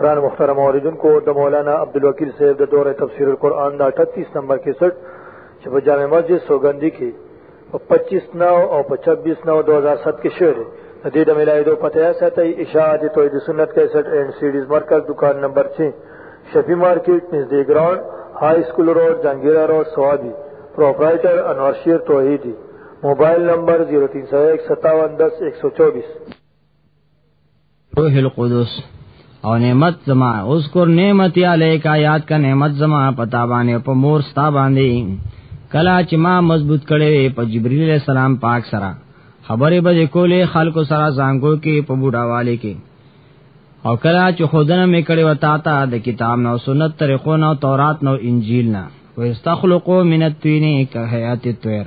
قرآن مخترم عوردن کو دا مولانا عبدالوکیل صاحب دا دور تفسیر القرآن دا 38 نمبر کے سٹ چھ جامع مسجد سوگندی کی په 25 نو او په 26 نو 2007 کې شعر د دې د ملایدو پته ساتي اشاعت توحید سنت 61 اینڈ سیډیز مرکز دکان نمبر 6 شفیع مارکیټ نزدې ګراوند های سکول روډ جنگیرا روډ سوابي پرپرایټر انور شیر توحیدی موبایل نمبر 03015710124 روح القدس او نعمت زما اذكر نعمت عليك یاد کا نعمت زما پتا باندې په مور ستا باندې کلا چې ما مضبوط کړي په جبريل عليه السلام پاک سره خبرې به کولې خلکو سره زنګو کې په بوډاواله کې او کلا چې خودنه مې کړي وتا تا د کتاب نو سنت طریقو نو تورات نو انجیل نه ويستخلقو من التوینه که حیات الطير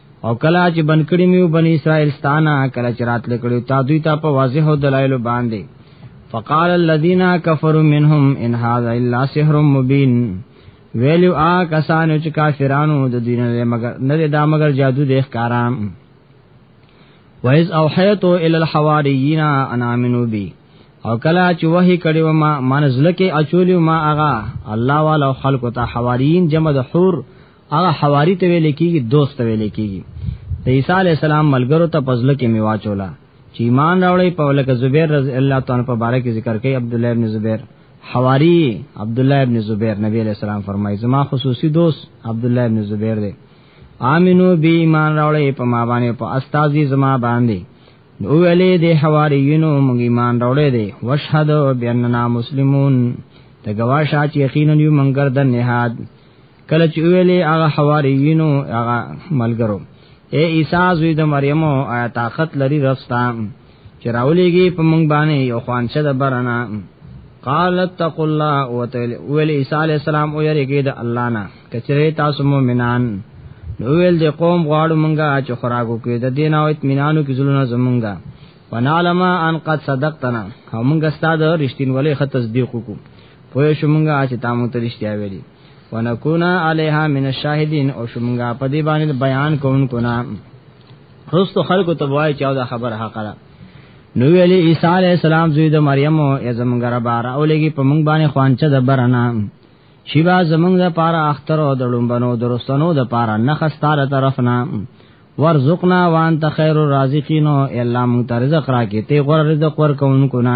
او کلا چې بن کړی میو بن اسرائیل ستانا کلا چې رات لکړو تا دوی ته په واضح او دلایل باندې فقال الذين كفروا منهم ان هذا الا سحر مبين ویلو آ کسانو چې کافرانو د دین له مگر نه دا مگر جادو د ښکارام وایز او حیتو ال الحواریین انا منو بی او کلا چې وਹੀ کړي و ما منزل کې اچولیو ما اغا الله والا خلق ته حواریین جمع د حور هغه حواری ته ویل کیږي دوست ته ویل کیږي د عیسی علی السلام ملګرو ته پزله کې میوا چولا چې ایمان راوړی په ولکه زبیر رضی الله تعالی په باره کې ذکر کوي عبد الله ابن زبیر حواری عبد الله ابن زبیر نبی علیہ السلام فرمایي زما خصوصي دوست عبد الله ابن زبیر دی امنو بی ایمان راوړی په ما باندې په استاذی زما باندې نو ویلې د حواریینو موږ ایمان راوړې دي وشهد باننا مسلمون ته گواشه چې یقینا یو منګر د نهاد کله چې ویلې هغه حواریینو هغه ملګرو اے عیسی زوی د مریم او آیا طاقت لري رستا چې راولېږي په مونږ باندې یو خوانشه د برنا قالت تقوا الله وتعالى ویل عیسی علی السلام او یریږي د الله نه کچره تاسو مؤمنان نو ویل د قوم غواړو مونږه چې خوراکو کې د دین او اطمینانو کې زلونه زمونږه ونعلم ان قد صدقتنا هم مونږه ستاسو رښتینولې خط تصدیق وکړو پوه شو مونږه چې تاسو ته رښتیا ویلي ونکونا علیها من الشاهدین او شمګه په دې باندې بیان کوونکو نه هوستو خلکو ته وایي چې دا خبر حق ده نو ویلی عیسی علی السلام زوی د مریم او زمونږ ربار او لګي په مونږ باندې خوانچه د برنا شیبا زمونږ د پاره اختر او د لومبنو درستنو د پاره نه خستاره طرفنا ورزقنا وانت خیر الرازقین او الله مونږ ته رزق راکې ته غره رزق ورکوونکو نه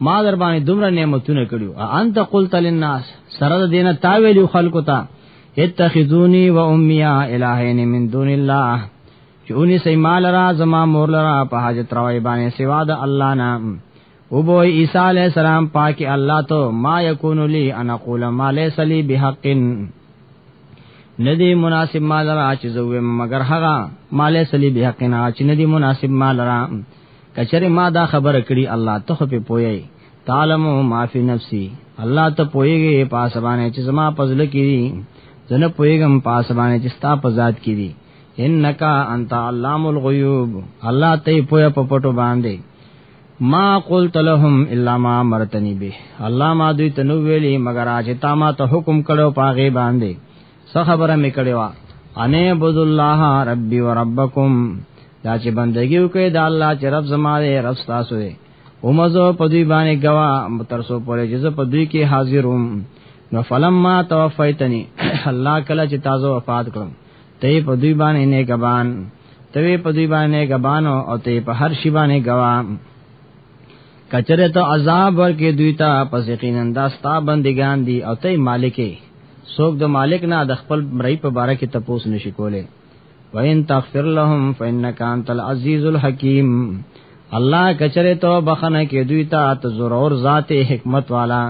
ما در باندې دومره نعمتونه کړیو انت قلت للناس سره د دینه تا ویلو خلکو ته اتخذونی و امیا الہین من دون الله چونی سی مال را زما مور لرا په حاجت راوی باندې سوا د الله نام او بو عیسی علی السلام پاک الله تو ما یکون لی انا قول ما لیس لی بحق ندی مناسب مال را چې زویم مگر هغه مال لیس لی بحق نه چې ندی مناسب مال را کچره ما دا خبره کړي الله ته خو په پوي تعلم ما فی نفسی الله ته پويږي پاسبانه چې زما پزل کړي زنه پويګم پاسبانه چې ستا په ذات کړي انک انت علام الغیوب الله ته پوي په پټو باندې ما قلت لهم الا ما مرتنی به الله ما دوی تنو ویلی مگر اج تا ما ته حکم کړو پاغه باندې څه خبره مې کړې وا انې عبد الله ربي وربکم دا چې بندګي وکړي د الله چې رب زما دی رب تاسو دی ومزو په دوی باندې غوا ترسو پورې چې زه په دوی کې حاضروم نو فلما توفیتنی الله کله چې تاسو وفات کړم ته په دوی باندې نه غبان ته په دوی باندې غبان او ته په هر شی باندې غوا کچره ته عذاب ورکې دوی ته پس یقینا دا ستا بندگان دي او ته مالکې څوک د مالک نه د خپل مړی په باره کې تپوس نشي کوله وین تغفر لهم فانک انت العزیز الحکیم الله کچره ته بخنه کې دوی ته ته ضرور ذات حکمت والا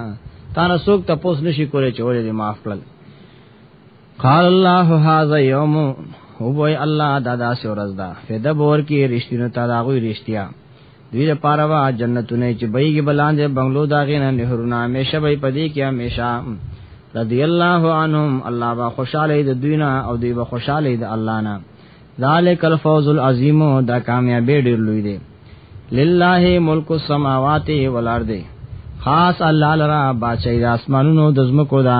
تا نه څوک تپوس نشي کوله چې ولې معاف کړل قال الله هذا يوم هو الله دادا سورز دا فدبور کې رښتینو تا دا غوي رښتیا دوی لپاره وا جنتونه چې بېګي بلاندې بنگلو داغې نه نهرونه همیشه به پدې کې همیشه رضی الله عنهم الله با خوشاله د دوی نه او دوی به خوشاله د الله نه ذالک الفوز العظیم دا کامیابی ډیر لوی دی لله ملک السماوات والارض خاص الله لرا بادشاہی د اسمانونو د زمکو دا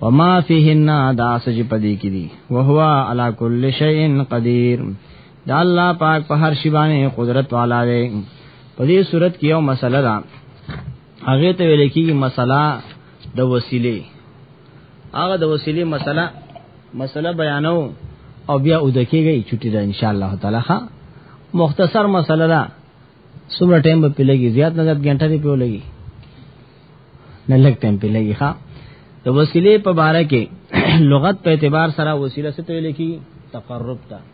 وما فیهن دا سج پدې کې دي وهو علا کل شیء قدیر دا الله پاک په هر شی باندې قدرت والا دی په دې صورت کې یو مسله ده هغه ته ویل کېږي مسله د وسیلې هغه د وسیلې مسله مسله بیانو او بیا ودکېږي چټي ده ان شاء الله تعالی ها مختصر مسله ده څومره ټایم به پیلګي زیات نه زیات غنټه دی پیولګي نه لګ ټایم پیلګي ها د وسیلې په باره کې لغت په اعتبار سره وسیله څه ته ویل کېږي تقرب ته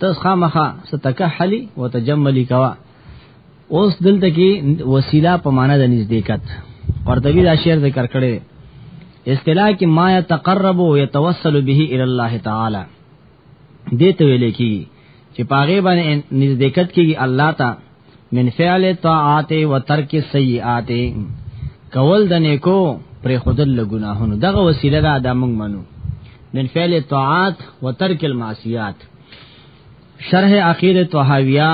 تاسو خامخا ستکحلی وتجملی کوا اوس دلته کې وسیله په معنا د نزدېکت قرطبي دا شعر ذکر کړي اصطلاح کې ما يتقرب او يتوسل به الى الله تعالی دې ته ویل کېږي چې پاغه باندې نزدېکت کېږي الله تعالی من فعل طاعات و ترک سیئات کول د نیکو پر خودل له ګناهونو دغه وسیله ده د موږ منو من فعل طاعات و ترک المعصیات شرح عقیده طحاویہ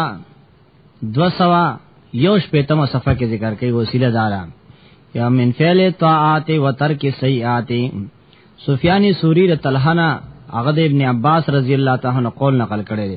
200 یوش پیتمه صفحه کې ذکر کوي وسیله دارا یا من فعل طاعات و ترک سیئات سفیانی سوری رتلحنا هغه د ابن عباس رضی الله تعالی عنہ قول نقل کړی دی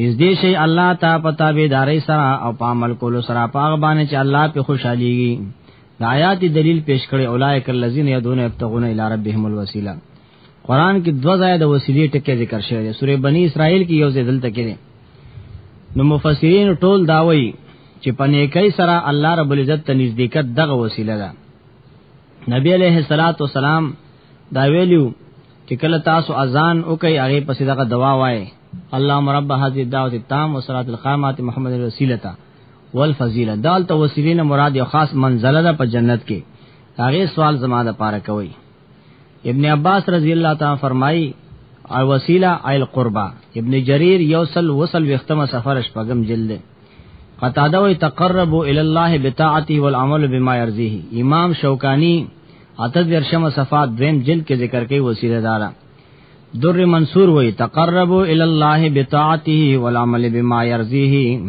نږدې شي الله ته په تابعداري سره او په عمل کولو سره په هغه باندې چې الله په خوشحاليږي د آیات دلیل پیش کړي اولایک الذین یدون یبتغون الی ربهم الوسیله قران کې دو ځای د وسیلې ټکی ذکر شوی دی سورې بنی اسرائیل کې یو ځای دلته کې نو مفسرین ټول داوي چې په نیکۍ سره الله رب العزت ته نزدېکت دغه وسیله ده نبی علیہ الصلات والسلام دا ویلو چې کله تاسو اذان وکي هغه پسې دغه دوا وایي اللهم رب هذه الدعوه التام والصلاه القائمه محمد الوسيله والفضيله دال ته وسیلې نه مراد یو خاص منزله ده په جنت کې هغه سوال زما ده پاره کوي ابن عباس رضی الله تعالی فرمایي او وسیله ایل قربا ابن جریر یوصل وصل وختمه سفر شپغم جلد قطاده وی تقرب ال الله بطاعته والعمل بما يرضيه امام شوکانی اته درشم صفات دویم جلد کې ذکر کوي وسیله دارا در منصور وی تقربو الی الله بطاعته والعمل بما يرضيه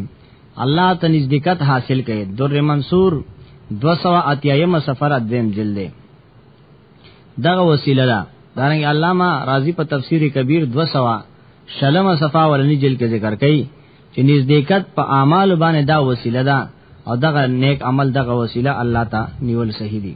الله ته نزدېکت حاصل کړي در منصور 280 سفر ادم جلد دغه وسیله ده دارنګ علامه رازی په تفسیر کبیر 200 شلم صفا ولنی جلد کې ذکر کړي چې نزدېکت په اعمال باندې دا وسیله ده او دغه نیک عمل دغه وسیله الله ته نیول صحیح دي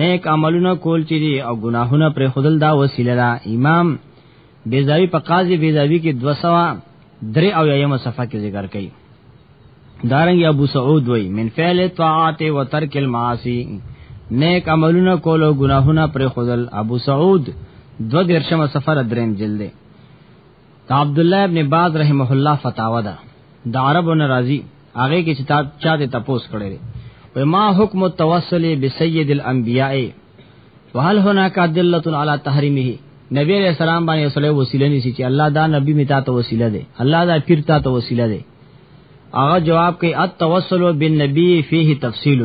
نیک عملونه کول چې دي او ګناهونه پر خودل دا وسیله ده امام بیزاوی په قاضی بیزاوی کې 200 درې او یمه صفحه کې ذکر کړي دارنګ ابو سعود وای من فعل طاعات و ترک المعاصی نیک عملونه کول او ګناهونه پر خودل ابو سعود دو درشم سفر دریم جلد دا عبد الله ابن باز رحمه الله فتاوا ده د عربو ناراضي هغه کې چې تا چا ته تپوس کړی و ما حکم التوسل بسید الانبیاء وهل هناك دلت على تحریمه نبی علیہ السلام باندې وسله وسیله نشي چې الله دا نبی میتا ته وسیله ده الله دا پیر ته وسیله ده هغه جواب کوي التوسل بالنبي فيه تفصيل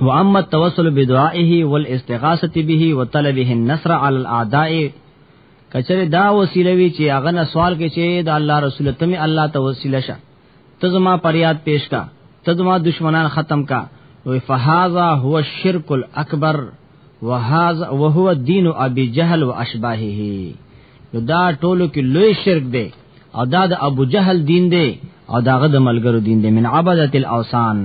واما التوسل بدعائه والاستغاثه به وطلبه النصر على الاعداء کچره دا وسیله وی چې هغه نه سوال کې چې د الله رسول ته می الله ته وسیله شه ته زما پریاد پیش کا ته زما دشمنان ختم کا وی فهذا هو الشرك الاكبر وهذا وهو دين ابي جهل واشباهه نو دا ټولو کې لوی شرک دی او دا د ابو جهل دین دی او داغه د ملګرو دین دی من عبادت الاوثان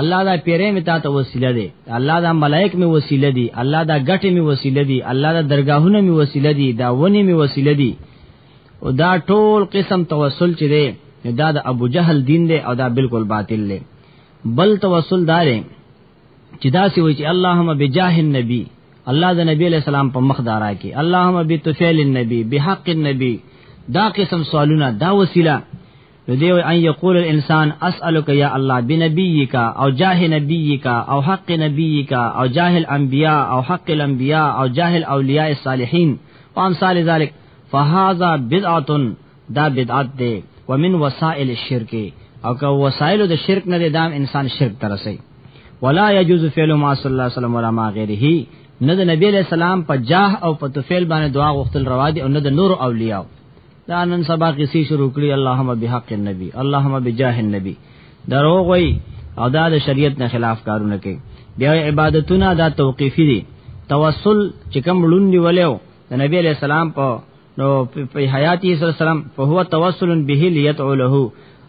الله دا پیرې می تا ته وسیله دی الله دا ملائک می وسیله دی الله دا غټه می وسیله دی الله دا درگاهونه می وسیله دی دا ونی می وسیله دی او دا ټول قسم توسل چې دی دا د ابو جهل دین دی او دا بالکل باطل دی بل توسل دار چې دا سی وی چې اللهم بجاه النبی الله د نبی علیہ السلام په مخ دارا کې اللهم بتفعل النبی بحق النبی دا قسم سوالونه دا وسیله نو دی وی ان یقول الانسان اسالک یا الله بنبیک او جاه نبیک او حق نبیک او جاه الانبیاء او حق الانبیاء او جاه الاولیاء الصالحین او امثال ذلک فهذا بدعه دا بدعت دی ومن وسائل الشرک او که وسائل د شرک نه دی دام انسان شرک ترسي ولا يجوز فعل ما صلی الله علیه وسلم ولا ما غیره نه د نبی علیہ السلام په جاه او په توفیل باندې دعا غوښتل روا دي او نه د نور اولیاء دا نن سبا کیسې شروع کړي اللهم بحق النبي اللهم بجاه النبي دروغ وای او دا د شریعت نه خلاف کارونه کوي بیا عبادتونه دا توقیفي دي توسل چې کوم لوندي ولیو د نبی علی السلام په نو په حیات یې سره سلام په هو توسل به لیتعو له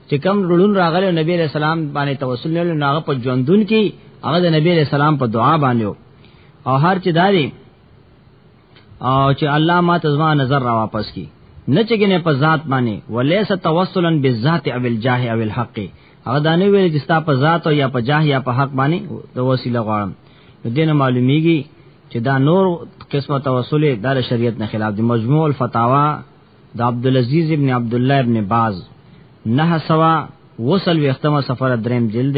چې کوم لون راغله نبی علی السلام باندې توسل نه ناغه په ژوندون کې هغه د نبی علی السلام په دعا باندې او هر چې داري او چې الله ما تزما نظر را واپس کی نه چګنه په ذات باندې ولیس توسلا بالذات او الجاه او الحق هغه دا نه ویل چې ستا په ذات او یا په جاه یا په حق باندې د وسیله غواړم نو دین معلومیږي چې دا نور قسمه توسل د شریعت نه خلاف دی مجموع الفتاوا د عبد العزيز ابن عبد الله ابن باز نه سوا وصل وختمه سفر دریم جلد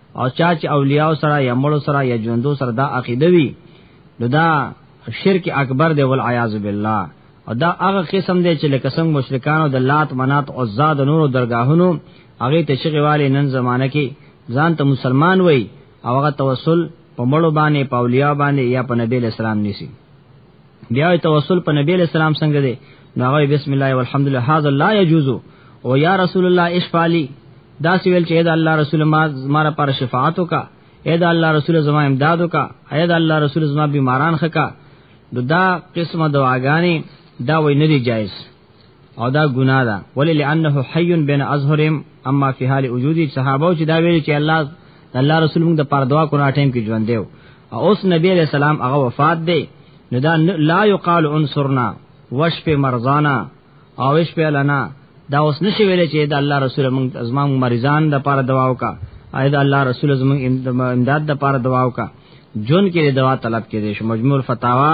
او چا چې اولیاء سره یا مړو سره یا ژوندو سره دا عقیده وي نو دا شرک اکبر دی ول عیاذ بالله او دا هغه قسم دی چې لکه څنګه مشرکانو د لات منات او زاد نورو درگاهونو هغه ته شغه والي نن زمانہ کې ځان ته مسلمان وای او هغه توسل په مړو باندې په اولیاء باندې یا په نبی اسلام نیسی بیا توسل په نبی علیہ السلام څنګه دی ناغوی بسم الله والحمد لله هذا لا يجوز او یا رسول الله اشفالی دا سی ویل چې اې دا الله رسول ما زماره پر شفاعت وکا اې دا الله رسول زما امداد وکا اې دا الله رسول زما بیماران خکا دا قسمه دعاګانی دا وای نه دی جایز او دا ګناه ده ولی لانه حي بین ازهرهم اما فی حال وجود صحابه چې دا ویل چې الله الله رسول موږ د پاره دعا کړو ټیم کې ژوند دی او اوس نبی علیہ السلام هغه وفات دی نو دا لا یقال انصرنا وشف مرضانا او وشف لنا دا اوس نشي ویل چې دا الله رسول موږ ازما مریضان د پاره دعا وکا اې دا الله رسول زموږ امداد د پاره دعا وکا جون کې دوا طلب کې دي مجموع فتاوا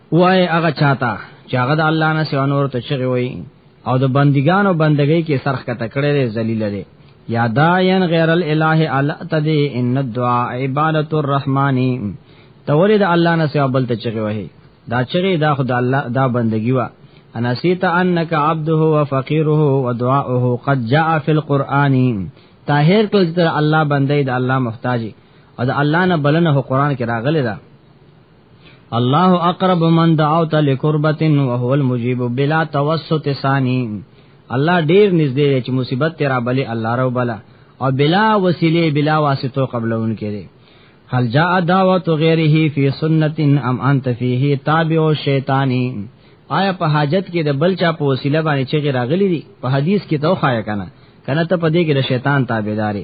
وای هغه چاته چې هغه د الله نه سوا نور ته چغي وای او د بندګانو بندګۍ کې سرخ کته کړي دي ذلیل دي یا داین غیر الاله الا تدی ان الدعاء عبادت الرحمن تورې د الله نه سوا بل ته چغي وای دا چغي دا خدای الله دا بندگی وا انسیت انک عبده و فقیره و دعاؤه قد جاء فی القرآن تاهر کل تر الله بندې د الله محتاجی او د الله نه بلنه قرآن کې راغلی دا الله اقرب من دعوت لقربت وهو المجيب بلا توسط ثاني الله ډیر نږدې چې مصیبت تیرا بلې الله رو بلا او بلا وسیله بلا واسطه قبلون کړي هل جاء دعوت غیره فی سنت ام انت فیه تابع شیطانی آیا په حاجت کې د بل چا په وسیله باندې چې راغلی دي په حدیث کې توخایا کنه کنه ته په دې کې د شیطان تابعداري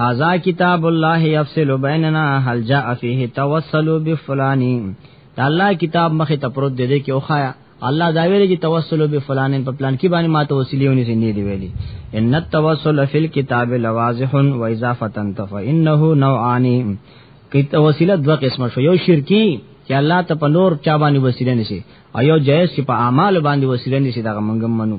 هاذا کتاب الله يفصل بيننا هل جاء فيه توسل بفلان دا الله کتاب مخه ته پروت دی دې کې اوخایا الله دا ویلي چې توسل به فلانین په پلان کې باندې ماته وسیلیونی سي نه دی ویلي ان التوسل فی الكتاب لواضح و اذا فتنت فانه نوعان کیت وسیله دوه قسمه شو یو شرکی چې الله ته په نور چا باندې وسیله نشي او یو جایز چې په اعمال باندې وسیله نشي دا منګم منو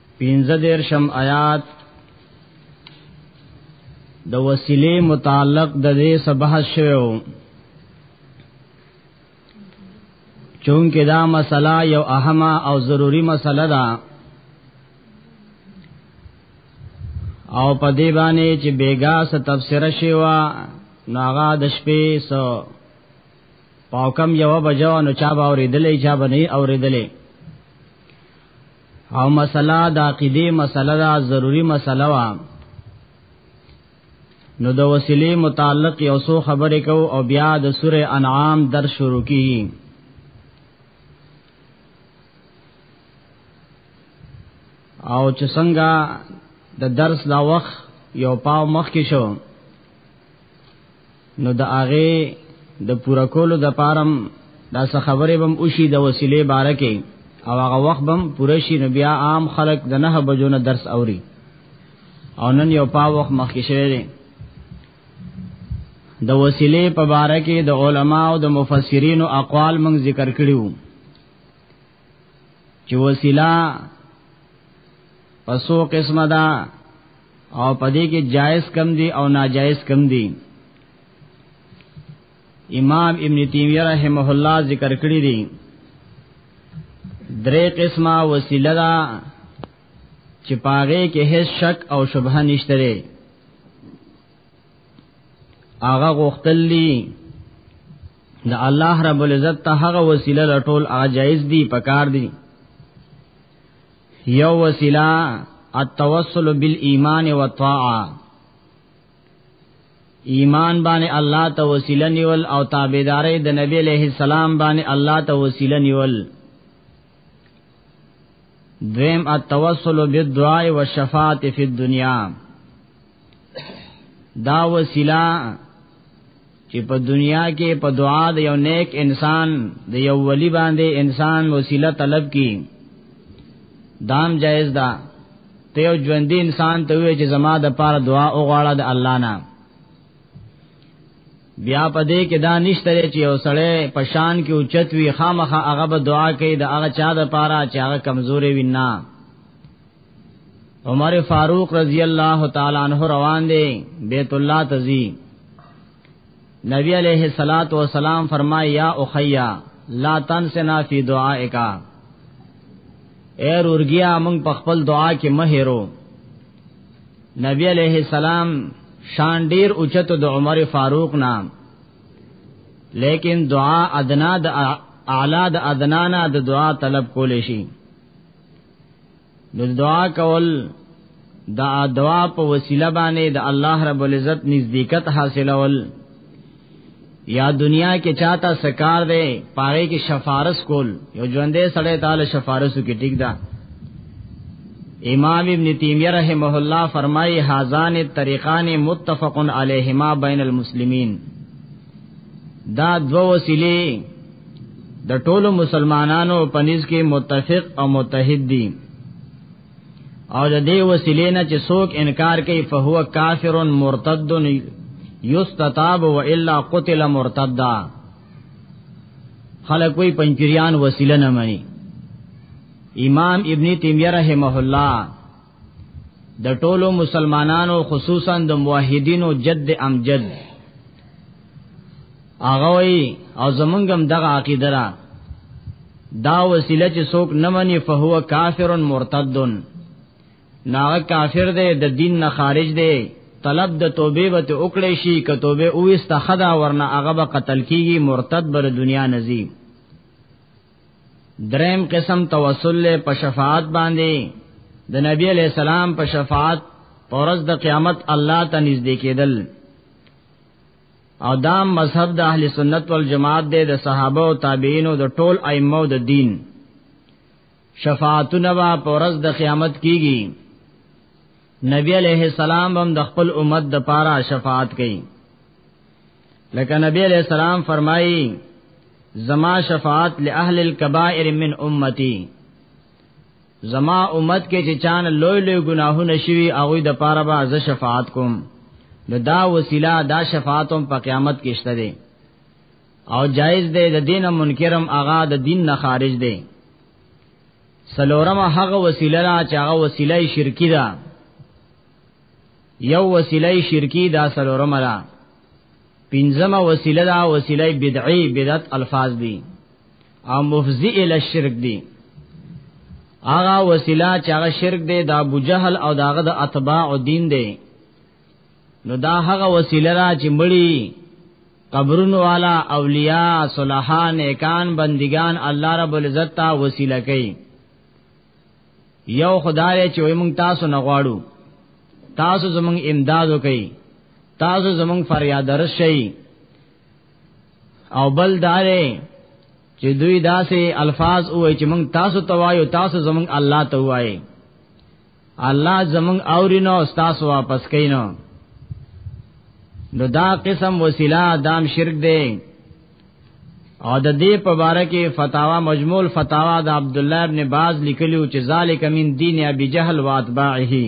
پینځه دیر شم آیات د وسیلې متعلق د دې سبه شوو چونکه دا مسله یو اهمه او ضروری مسله ده او په دې باندې چې بیګا څه تفسیر شي وا ناغا د شپې سو پاوکم یو بجو نو چا باورې دلې چا باندې اورې دلې او مسله د عقیده مسله دا ضروری مسله وا نو د وسیلې متعلق یو څو خبرې کو او بیا د سوره انعام در شروع کی او چې څنګه د درس دا وخت یو پاو مخ کې شو نو د هغه د پورا کولو د پارم دا څه خبره بم اوشي د وسیلې باره کې او هغه وخت بم پوره شي نو بیا عام خلک د نه بجو نه درس اوري او نن یو پا وخت مخکې شوی دی د وسیلې په باره کې د علما او د مفسرین او اقوال موږ ذکر کړیو چې وسیله پسو قسمه ده او پدې کې جائز کم دي او ناجائز کم دي امام ابن تیمیہ رحمه الله ذکر کړی دي درې قسمه وسیله ده چې پاغه کې هیڅ شک او شبهه نشته هغه غوښتلی د الله رب العزت ته هغه وسیله لټول اجایز دی پکار دی یو وسیله التوسل بالایمان والطاعه ایمان باندې الله ته وسیله نیول او تابعداري د نبی له سلام باندې الله ته وسیله نیول دویم التوسل بالدعاء والشفاعه فی الدنیا دا وسیله چې په دنیا کې په دعا د یو نیک انسان د یو ولی باندې انسان وسیله طلب کی دام جایز ده دا ته یو ژوندۍ انسان ته وې چې زما د پاره دعا وغواړه د الله نه بیا په دې کې دا نشته چې یو سړی په شان کې اوچت وي خامخا هغه به دعا کوي د هغه چا د پاره چې هغه کمزوري وي نه عمر فاروق رضی الله تعالی عنہ روان دی بیت الله تزی نبی علیہ الصلات والسلام فرمایا یا اخیا لا تنسنا فی دعائکا اے رورګیا موږ په خپل دعا کې مهرو نبی علیہ السلام شان ډیر اوچت د عمر فاروق نام لیکن دعا ادنا د اعلی د ادنا نه د دعا طلب کول شي د دعا کول دا دعا په وسیله باندې د الله رب العزت نزدېکت حاصلول یا دنیا کې چاته سکار دی پاره کې شفارس کول یو ژوندې سړی تعالی شفارسو کې ټیک ده امام ابن تیمیه رحمه الله فرمایي هازان طریقان متفق علیهما بین المسلمین دا دو وسیله د ټولو مسلمانانو پنځ کې متفق او متحد دي او د دې وسیلې نه چې څوک انکار کوي فهو کافر مرتد یستتاب و الا قتل مرتدا خلک وی پنځریان وسیله نه مانی امام ابن تیمیه رحمه الله د ټولو مسلمانانو خصوصا د موحدینو جد امجد هغه وی او زمونږم دغه عقیده را دا وسیله چې څوک نه مني فهو کافر مرتد ناغه کافر دی د دین نه خارج دی طلب د توبه به ته وکړې شي که توبه او استخدا ورنه هغه به قتل کیږي مرتد بر دنیا نزی دریم قسم توسل له په شفاعت باندې د نبی علی السلام په شفاعت پرز د قیامت الله ته نږدې کېدل او دا مذهب د اهل سنت والجماعت دی د صحابه او تابعین او د ټول ائمه او د دین شفاعتونه وا پرز د قیامت کیږي نبی علیہ السلام هم د خپل امت د پاره شفاعت کوي لکه نبی علیہ السلام فرمایي زما شفاعت لاهل الكبائر من امتی زما امت کې چې چان لوی لوی ګناهونه شوي هغه د پاره به ز شفاعت کوم نو دا وسیله دا شفاعت هم په قیامت کې شته دي او جایز دی د دین منکرم هغه د دین نه خارج دی سلورم هغه وسیله را چې هغه وسیله شرکی ده یو وسیله شرکی دا سلورم را پنځمه وسیله دا وسیله بدعی بدعت الفاظ دي او مفزی ال الشرک دی هغه وسیله چې هغه شرک دی د ابو جهل او داغه د اتباع دین دی نو دا هغه وسیله را چې مړی قبرونو والا اولیاء صلاحان نیکان بندگان الله رب العزت ته وسیله کوي یو خدای چې موږ تاسو نه غواړو تاسو زموږ امداد وکړئ تاسو زموږ فریاد رسئ او بل دارې چې دوی داسې الفاظ وای چې موږ تاسو ته وایو تاسو زموږ الله ته وایي الله زموږ اورینو تاسو واپس کینو نو دا قسم وسیله دام شرک دی او د دې په باره کې فتاوا مجموع فتاوا د عبد الله ابن باز لیکلو چې ذالک من دین ابي جهل واتباعه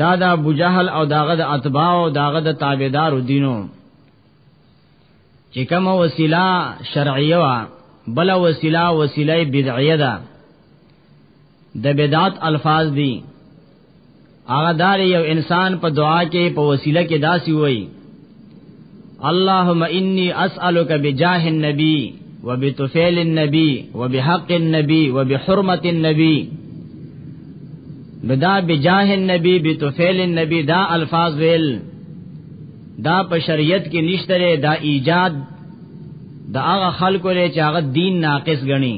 دا د ابو جهل او داغه د اتباع او داغه د تابعدار دینو چې کوم وسیله شرعیه وا بل وسیله وسیله بدعیه ده د بدعت الفاظ دي هغه دار یو انسان په دعا کې په وسیله کې داسي وایي اللهم انی اسالک بجاه النبی وبتفعيل النبي وبحق النبي وبحرمة النبي بدا بجاه النبي بتفعيل النبي دا الفاظ ویل دا په شریعت کې نشته دا ایجاد دا هغه خلکو لري چې هغه دین ناقص غني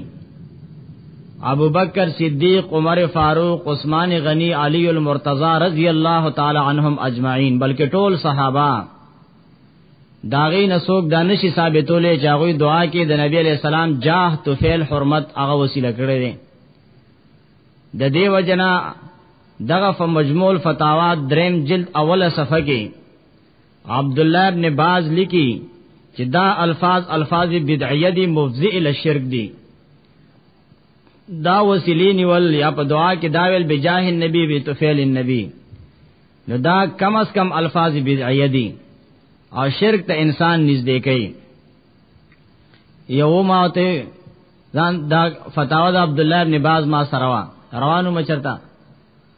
ابو بکر صدیق عمر فاروق عثمان غنی علی المرتضی رضی الله تعالی عنهم اجمعین بلکې ټول صحابه داغی نسوک دانش ثابتولې چاغوی دعا کې د نبی علی السلام جاه توفیل حرمت هغه وسیله کړې ده د دې وجنا دغه په مجموع فتاوا دریم جلد اوله صفحه کې عبد الله ابن باز لیکي چې دا الفاظ الفاظ بدعیه دي مفزئ للشرک دي دا وسیلی نیول یا په دعا کې دا ویل بجاه النبی به تفعیل النبی نو دا کم از کم الفاظ بدعیه دي او شرک ته انسان نږدې کوي یو ماته ځان دا فتاوا د عبد الله ابن باز ما سره روانو مچرتا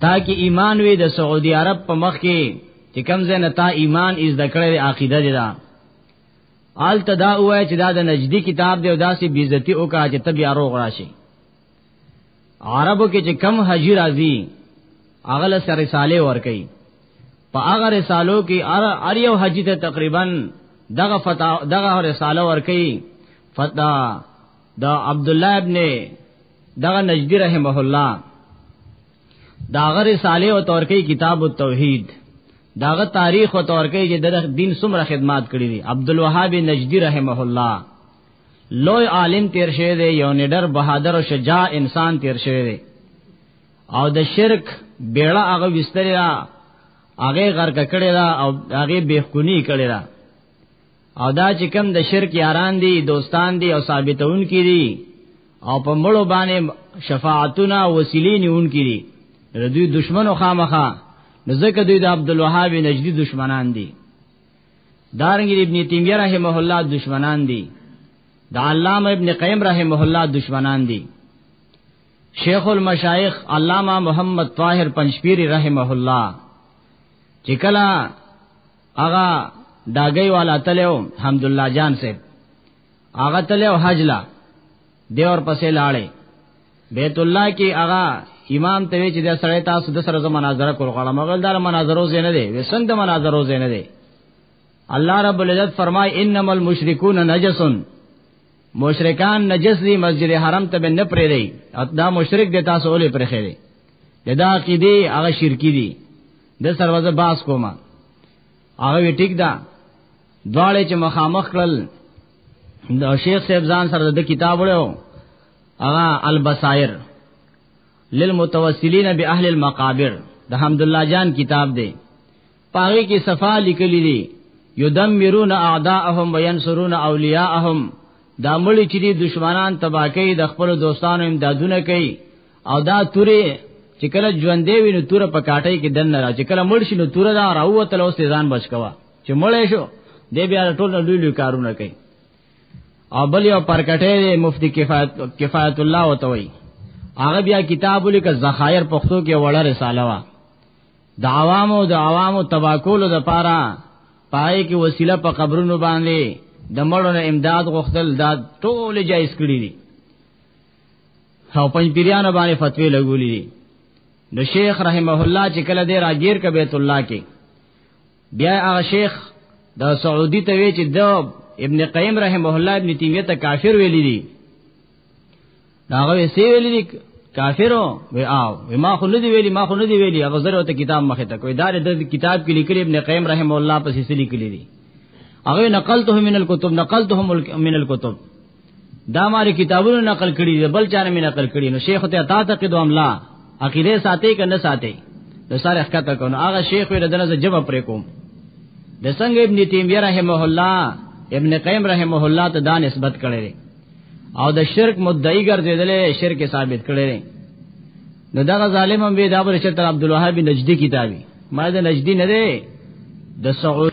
تا کې ایمان وي د سعودي عرب په مخ کې چې کم زنه تا ایمان از دکړې عقیده دي دا آل تدا وای چې دا د نجدي کتاب دی او داسې بیزتی او کا چې تبي اروغ راشي عربو کې چې کم حجی راځي اغل سره رساله ور کوي په هغه رسالو کې ار ار یو حجی ته تقریبا دغه فتا دغه رساله ور کوي فتا دا عبد الله ابن دغه نجدی رحمه الله دا غره صالح او تورکی کتاب التوحید داغه تاریخ او تورکی چې د دین څومره خدمات کړې دي عبد الوهاب نجدی رحمه الله لوی عالم تیر شوی دی یو نډر بهادر او شجاع انسان تیر شوی دی او د شرک بیړه هغه وستریا هغه غرق کړی دا او هغه بیخونی کړی دا او دا چې کم د شرک یاران دي دوستان دي او ثابتون کې دي او په مړو باندې شفاعتونه وسیلې نیون کې دي د دوی دشمنو خامخا نو ځکه دوی د عبد الوهاب نجدي دشمنان دي دارنګ ابن تیمیه رحمه الله دشمنان دي د علامه ابن قیم رحمه الله دشمنان دي شیخ المشایخ علامه محمد طاهر پنځپيري رحمه الله چې کله اغا داګي والا تلو حمد الله جان سے اغا تلو حج لا دیور پسې لاړې بیت الله کې اغا امام ته وی چې د سړی تاسو د سره مناظره کول غواړم غل دار مناظرو زینه دی وسند د مناظرو زینه دی الله رب العزت فرمای انما المشركون نجس مشرکان نجس دی مسجد حرم ته نه پرې دی دا مشرک د تاسو ولې پرې خېری دا عقیده هغه شرکی دی د سروازه باس کوما هغه ټیک ده دواړه چې مخامخ کړل د شیخ صاحب ځان سره د کتاب وړو هغه البصائر للمتوسلین باهل المقابر د حمد الله جان کتاب دی پاره کې صفا لیکلی دی یدمرون اعداءهم وینصرون اولیاءهم دا مړي چې دشمنان تباہ کوي د خپل دوستانو امدادونه کوي او دا توري چې کله ژوندې وي نو تور په کاټې کې دن نه را چې کله مړ شي نو تور دا راوته لوس ځان بچ کوا چې مړ شو دې بیا ټول لوی لوی کارونه کوي او بل یو پرکټې مفتی کفایت کفایت الله وتوي هغه بیا کتاب لیک زخایر پښتو کې وړه رساله وا د عوامو د عوامو تباکولو د پاره پای کې وسیله په قبرونو باندې د مړو امداد غوښتل دا ټول جایز کړی دي او پنځ پیرانو باندې فتوی لګولې دي نو شیخ رحمه الله چې کله دې راګیر ک بیت الله کې بیا هغه شیخ د سعودي ته وی چې د ابن قیم رحمه الله ابن تیمیه ته کافر ویلې دي داغه وی سی ویلې دي کافرو وی آو وی ما خو ندی ویلی ما خو ندی ویلی هغه زره ته کتاب مخه ته کوي دا د کتاب کې لیکل ابن قیم رحم الله پسې لیکلي دي هغه نقلته من الكتب نقلته من الكتب دا ماره کتابونو نقل کړي دي بل چانه مې نقل کړي نو شیخ ته تا تعتقد املا عقیده ساتي کنه ساتي د ساره حقته کو نو هغه شیخ وی دنه زه جواب پرې کوم د څنګه ابن تیمیه رحمه الله ابن قیم رحمه الله ته دا نسبت کړي او د شرک مدعی ګرځیدل شرک ثابت کړي نو دا ظالم هم به دا بر شتر عبد الوهاب نجدی کتابي ما دا نجدی نه دی د سعود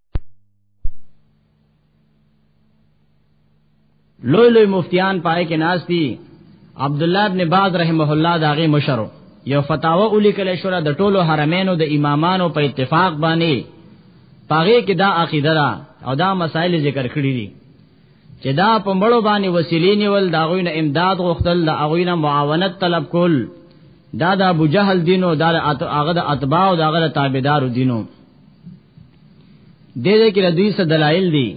لوی لوی مفتیان پای کې ناس دي عبد الله ابن باز رحمه الله داغه مشرو یو فتاوا ولیکل شو د ټولو حرمینو د امامانو په اتفاق باندې پاره کې دا عقیده را او دا مسائل ذکر کړی دي چې دا په مړو باندې وسیلې نیول دا غوینه امداد غوښتل دا غوینه معاونت طلب کول دا د ابو جهل دینو دا هغه د اتباع او دا هغه د تابعدارو دینو دې دې کې دوی څه دلایل دي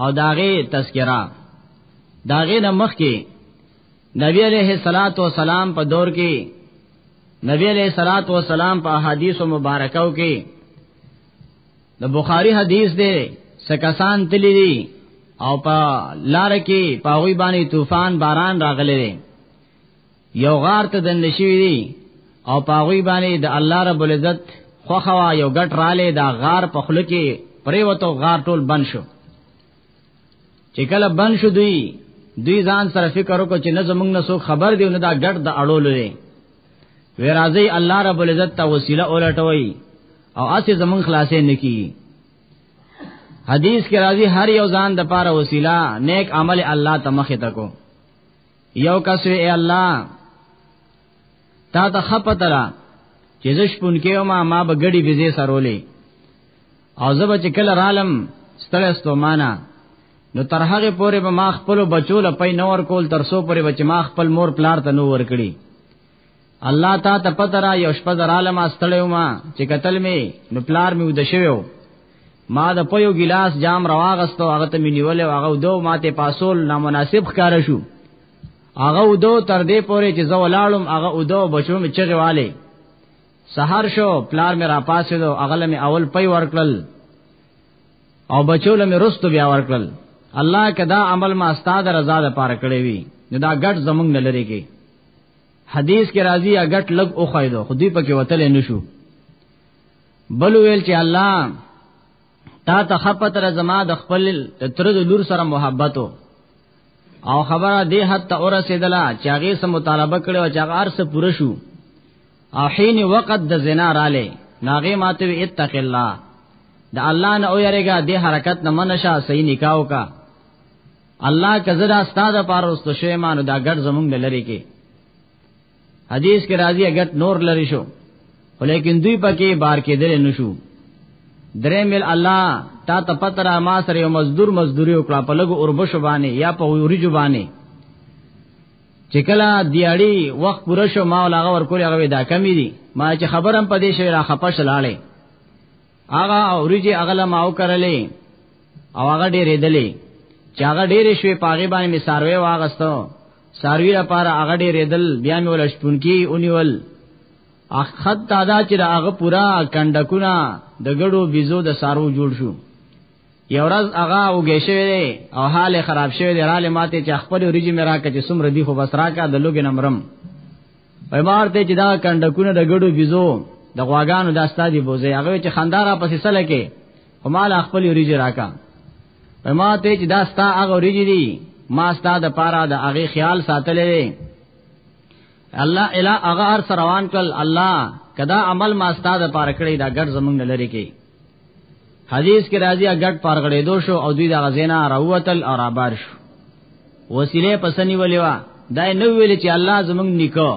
او داغه تذکرہ داغه نمخ کې نبی علیہ الصلات والسلام په دور کې نبی علیہ الصلات والسلام په احادیث مبارکاو کې د بخاری حدیث دی سکسان تلی دی او په لار کې پاوی باندې طوفان باران راغلی دی یو غار ته دن شوی دی او پاغوی باندې د الله رب العزت خوخوا یو غټ رااله دا غار په خله کې پریوتو غار ټول بند شو چې کله بند شو دوی دوی ځان سره فکر وکړ چې نه زمونږ نه سو خبر دی نه دا غټ د اړول دی وی راځي الله رب العزت ته وسیله اولټوي او اسه زمونږ خلاصې نکی حدیث کې راځي هر یو ځان د پاره وسیله نیک عمل الله ته مخه تکو یو کس وی اے الله تا ته خپتلا چې زش پون کې ما ما به غړي بيزي سرولې او زب چې کله رالم ستړې ستومانه نو تر هغه پورې به ما خپل بچو لپاره نور کول تر سو پورې بچ ما خپل مور پلار ته نو ور کړی الله تا ته پته را یو شپه زراله ما ستړیو ما چې قتل می نو پلار می ود شویو ما د پيو ګلاس جام رواغستو هغه ته می نیول او هغه دو ماته پاسول نامناسب ښکار شو هغه دو تر دې پورې چې زو لاړم هغه دو بچو می چغه والے سحر شو پلار می را پاسې دو هغه لمه اول پي ورکړل او بچو لمه رستو بیا ورکړل الله کدا عمل ما استاد رضا ده پار کړې وی نو دا ګټ زمونږ نه لري کې حدیث کې راځي اګټ لګ او خایدو خو دوی پکې وتل نشو بل ویل چې الله تا ته خپت را زما د خپل تر د لور سره محبت او خبره دې حد ته اور رسیدله چې هغه سم مطالبه کړو چې هغه ارسه پوره شو او حين وقت د زنا رااله ناغه ماته وی اتق الله د الله نه او یریګه د حرکت نه منشه صحیح نکاح وکا الله کزدا استاد پاره واستو شوی مانو دا ګډ زمونږ نه لری کې حدیث کې راځي اگر نور لری شو ولیکن دوی پکې بار کې دل نشو درې مل الله تا ته پتر ما سره یو مزدور مزدوري وکړه په لګو اوربش باندې یا په وری جوبانه چې کله دیاړي وخت پوره شو ما ولا غور کولې هغه دا کمی دي ما چې خبرم پدې شوی را خپش لاړې هغه اوریجه اغله ماو کرلې او هغه ډېرې دلې چې هغه ډېرې شوې پاغه باندې می ساروي واغستو ساروي لپاره هغه ډېرې دل بیا مې ول شپونکی اونیول اخد دادا چې هغه پورا کندکونه د ګړو بيزو د سارو جوړ شو یو ورځ هغه وګې شوی او حال خراب شوی دی را لې ماته چې خپل ورجی مې راکې چې سمره دی خو بس راکا د لوګې نمرم په مار ته چې دا کندکونه د ګړو بيزو د غواګانو د استادي بوزي هغه چې خندارا پسې سره کې او مال خپل ریجی راکا په ما ته چې دا ستا هغه ریجی دي ما ستا د پاره د هغه خیال ساتلې الله الا هغه هر روان کل الله کدا عمل ما ستا د پاره کړی دا ګر زمونږ لری کې حدیث کې راځي اګټ پار غړې دو شو او دوی د غزینا راوتل او رابار شو وسیله پسنی ولیوا دا نو ویل چې الله زمونږ نکو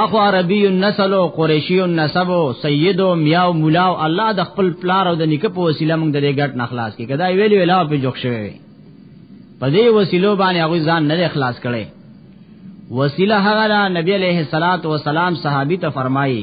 اخو عربی النسل او قریشی النسب او سید او میا او مولا او الله د خپل پلار او د نیکه په وسیله موږ د دې ګټ نه خلاص کړي کدا ویلی ویلا په جوخ شوی په دې وسیلو باندې هغه ځان نه خلاص کړي وسیله هغه نبی علیہ الصلات والسلام صحابي ته فرمایي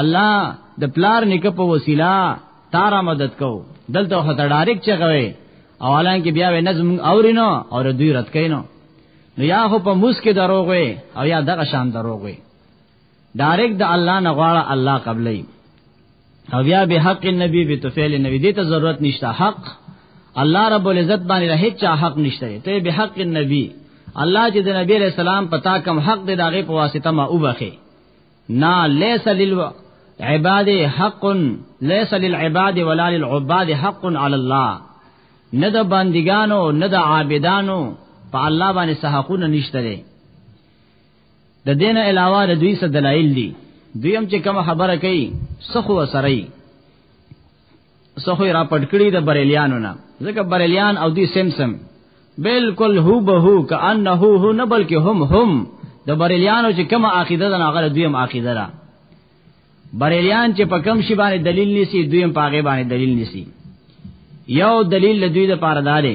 الله د پلار نیک په وسیله تارا مدد کو دلته خو ته ډایرک چغوي او الان کې بیا نظم اورینو او دوی رد کینو نو یا خو په موس کې دروغ وي او یا دغه شان دروغ وي ډایرک د الله نه غواړه الله قبلې او یا به حق النبی به تفعیل نبی دې ته ضرورت نشته حق الله رب العزت باندې هیڅ چا حق نشته ته به حق النبی الله چې د نبی رسول الله پتا کم حق دې داغه په واسطه ما وبخي نا ليس للعباد حق ليس للعباد ولا للعباد حق على الله نه د بندګانو نه د عابدانو په الله باندې صحقونه نشته دي د دین علاوه د دوی څه دلایل دي دوی هم چې کوم خبره کوي سخو سره سخو را پټ کړی د بریلیانو نه ځکه بریلیان او دی سم سم بالکل هو به هو کانه هو نه بلکې هم هم د بریلیانو چې کومه عقیده ده هغه دویم عقیده ده بریلیان چې په کم شی باندې دلیل نیسی دویم پاغه باندې دلیل نیسی یو دلیل دوی د پاره داري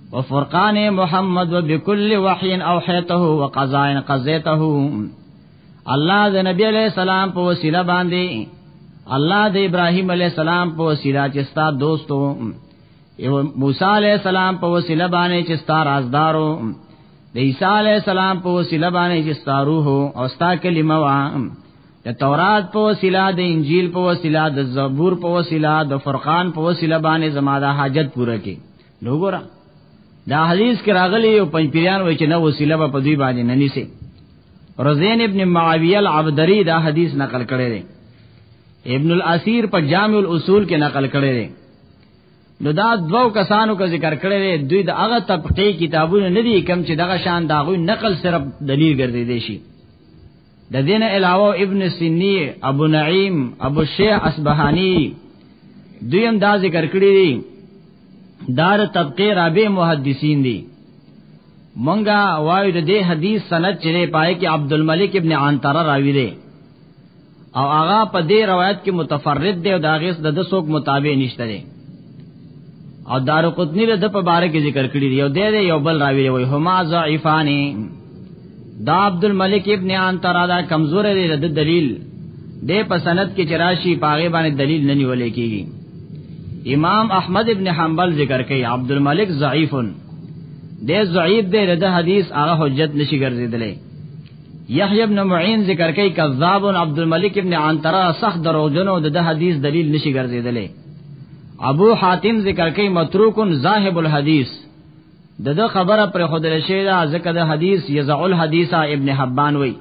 وفرقان محمد وبكل وحي اوحيته وقضاء قضيته الله د نبی علیہ السلام په وسیله باندې الله د ابراهیم علیہ السلام په وسیله چې ستا دوستو یو موسی علیہ السلام په وسیله باندې چې ستا رازدارو د عیسی علیہ السلام په وسیله باندې چې ستا روح او ستا کلمه وا د تورات په وسیله د انجیل په وسیله د زبور په وسیله د فرقان په وسیله باندې زما د حاجت پوره کړي نو ګورم دا حدیث کې راغلی یو پنځپیران وای چې نو وسیله په دوی باندې نه نیسي رزین ابن معاویه العبدری دا حدیث نقل کړی دی ابن الاسیر په جامع الاصول کې نقل کړی دی نو دا دوو کسانو کا ذکر کړی دی دوی د هغه طبقه کتابونه نه دي کم چې دغه شان داغوی نقل صرف دلیل ګرځیدي شي د دین علاوه ابن سنی ابو نعیم ابو شیخ اصبهانی دویم دا ذکر کړی دی دار طبقه رابع محدثین دی منګه وایو د دې حدیث سند چره پای کې عبد الملک ابن عنتره راوی دی او هغه په دې روایت کې متفرد دی او دا غیس د دسوک مطابق نشته دی او دار قطنی د په باره کې ذکر کړی دی او د یو بل راوی وي هما ضعیفانی دا عبد الملک ابن انترا دا کمزور دی د دلیل د پسند کې چراشی پاغه باندې دلیل نه نیول کیږي امام احمد ابن حنبل ذکر کوي عبد الملک ضعیفن د ضعیف دی د حدیث هغه حجت نشي ګرځیدلی یحیی ابن معین ذکر کوي کذاب عبد الملک ابن عنترہ سخت دروغجن او د حدیث دلیل نشي ګرځیدلې ابو حاتم ذکر کوي متروک ذاهب الحدیث د د خبره پر خودل شي دا ذکر د حدیث یزع الحدیث ابن حبان وای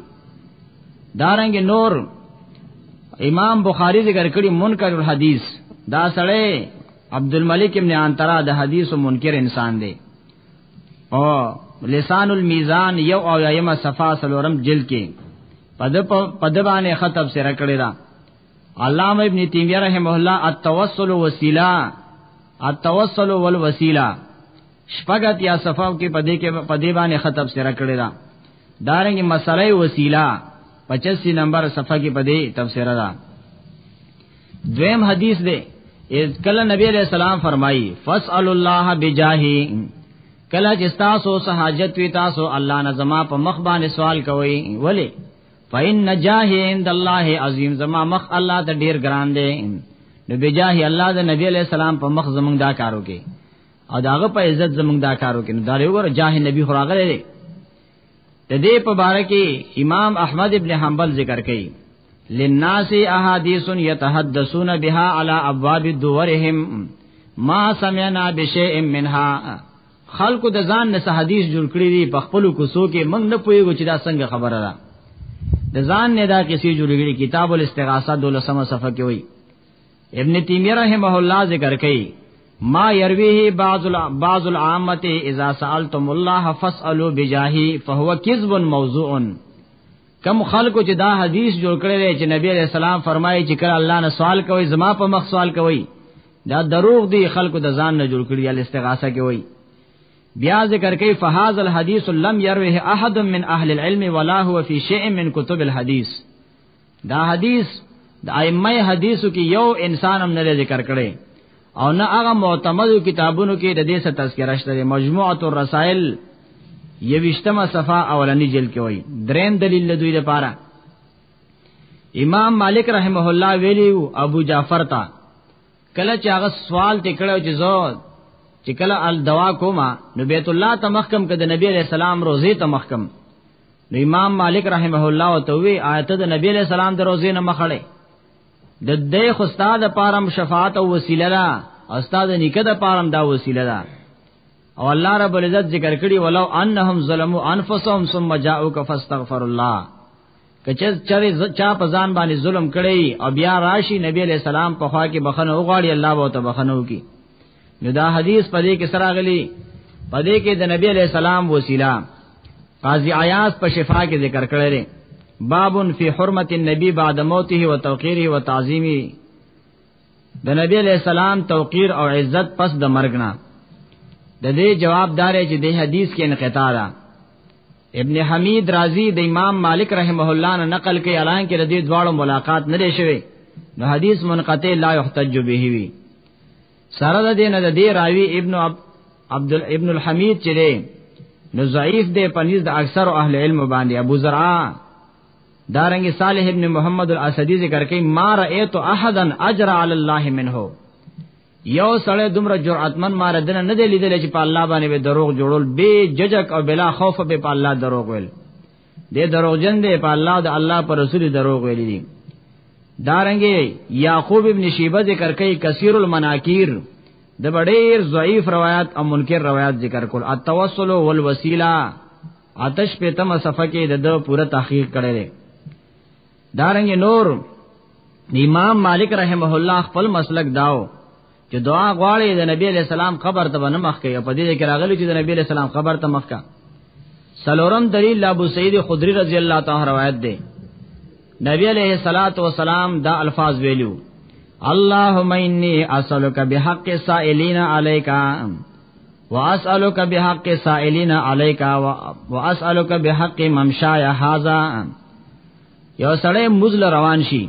دارنګ نور امام بخاری ذکر کړي منکر الحدیث دا سړی عبد الملک ابن عنترہ د حدیث منکر انسان دی او لسان المیزان یو او یمه صفه سلورم جلد کې پد پد باندې خطب سره کړی دا علامه ابن تیمیه رحمه الله التوسل وسیله التوسل والوسیله شپږت یا صفاو کې پدې کې پدې باندې خطب سره کړی دا دارنګ مسلې وسیله 85 نمبر صفحه کې پدې تفسیر ده دویم حدیث دی اذ کله نبی علیہ السلام فرمایي فاسال الله بجاهی کله چې تاسو سہاجت وی تاسو الله نه زما په مخ باندې سوال کوي ولی فین نجاه عند الله عظیم زما مخ الله ته ډیر ګران دی نو بجاه الله د نبی علیہ السلام په مخ زمونږ دا کارو کې او داغه په عزت زمونږ دا کارو کې نو دا لري ور جاه نبی خراغله د دې په باره کې امام احمد ابن حنبل ذکر کړي للناس احادیث یتحدثون بها علی ابواب دورهم ما سمعنا بشیء منها خلق د ځان نه حدیث جوړ کړی دی په خپل کوسو کې موږ نه پوهیږو چې دا څنګه خبره ده د ځان نه دا کیسې جوړ کړي کتاب الاستغاثه دولسمه صفحه کې وایي ابن تیمیه رحمه الله ذکر کوي ما يرويه بعض بعض العامه اذا سالتم الله فاسالوا بجاهه فهو كذب موضوع کم خلکو چې دا حدیث جوړ کړی دی چې نبی علیہ السلام فرمایي چې کله الله نه سوال کوي زما په مخ سوال کوي دا دروغ دی خلکو د ځان نه جوړ کړی ال استغاثه کوي بیا ذکر کوي فهاذ الحديث لم يروه احد من اهل العلم ولا هو في شيء من كتب الحديث دا حدیث د ائمه حدیثو کې یو انسان هم نه ذکر کړي او نه هغه معتمدو کتابونو کې د دې څه تذکرہ شته مجموعه الرسائل یوشتمه صفه اولنی جلد کې وایي دریم دلیل له دوی لپاره امام مالک رحمه الله ویلی ابو جعفر تا کله چې هغه سوال تکړه چې زو چې کله ال دوا کوما نو بیت الله ته مخکم کده نبی علیہ السلام روزه ته مخکم نو امام مالک رحمه الله او توي آیت د نبی له سلام دروځي نه مخړې د دې خو استاد پارم شفاعت او وسیله ده استاد نیکه د پارم دا وسیله ده او الله رب العزت ذکر کړي ولو انهم ظلموا انفسهم ثم جاءوك فاستغفر الله کچه چره چا په ځان باندې ظلم کړي او بیا راشي نبی علیہ السلام په خوا کې بخنه وغواړي الله به ته بخنه وکړي نو دا حدیث په دې کې سره غلي په دې کې د نبی علی السلام وسیله قاضی عیاض په شفا کې ذکر کړی دی بابن فی حرمت النبی بعد موته و توقیره و تعظیمه د نبی علیہ السلام توقیر او عزت پس د مرګ نه د دې جوابدار چې د حدیث کې انقطاع ده ابن حمید رازی د امام مالک رحمه الله نه نقل کوي الان کې د دې دواړو ملاقات نه لري شوی نو حدیث منقطع لا یحتج به وی سره د دینه د دی راوی ابن عبد ابن الحمید چې دی نو ضعیف دی پنځ د اکثر اهل علم باندې ابو زرعه دارنګ صالح ابن محمد الاسدی ذکر کوي ما رأیت احدا اجر علی الله منه یو سړی دومره جرأتمن ما ردنه نه دی لیدل چې په الله باندې به دروغ جوړول به ججک او بلا خوف به په الله دروغ ویل دې دروغجن دی په الله د الله پر رسول دروغ ویلي دي دارنګي یعقوب ابن شیبه ذکر کوي کثیر المناکیر د ډېر ضعیف روایت او منکر روایت ذکر کول التوسل والوسیله آتش په تم صفه کې د دو پوره تحقیق کړی دی دارنګ نور امام مالک رحمه الله خپل مسلک داو چې دعا غواړي د نبی علی السلام قبر ته نه مخ کوي په دې کې راغلی چې د نبی علی السلام قبر ته مخ کا سلورم دلیل ابو سعید خدری رضی الله تعالی روایت ده نبی علیہ الصلات والسلام دا الفاظ ویلو اللهم انی اسالک بحق السائلین علیک واسالک بحق السائلین علیک واسالک بحق ممشای هذا یو سړی مزل روان شي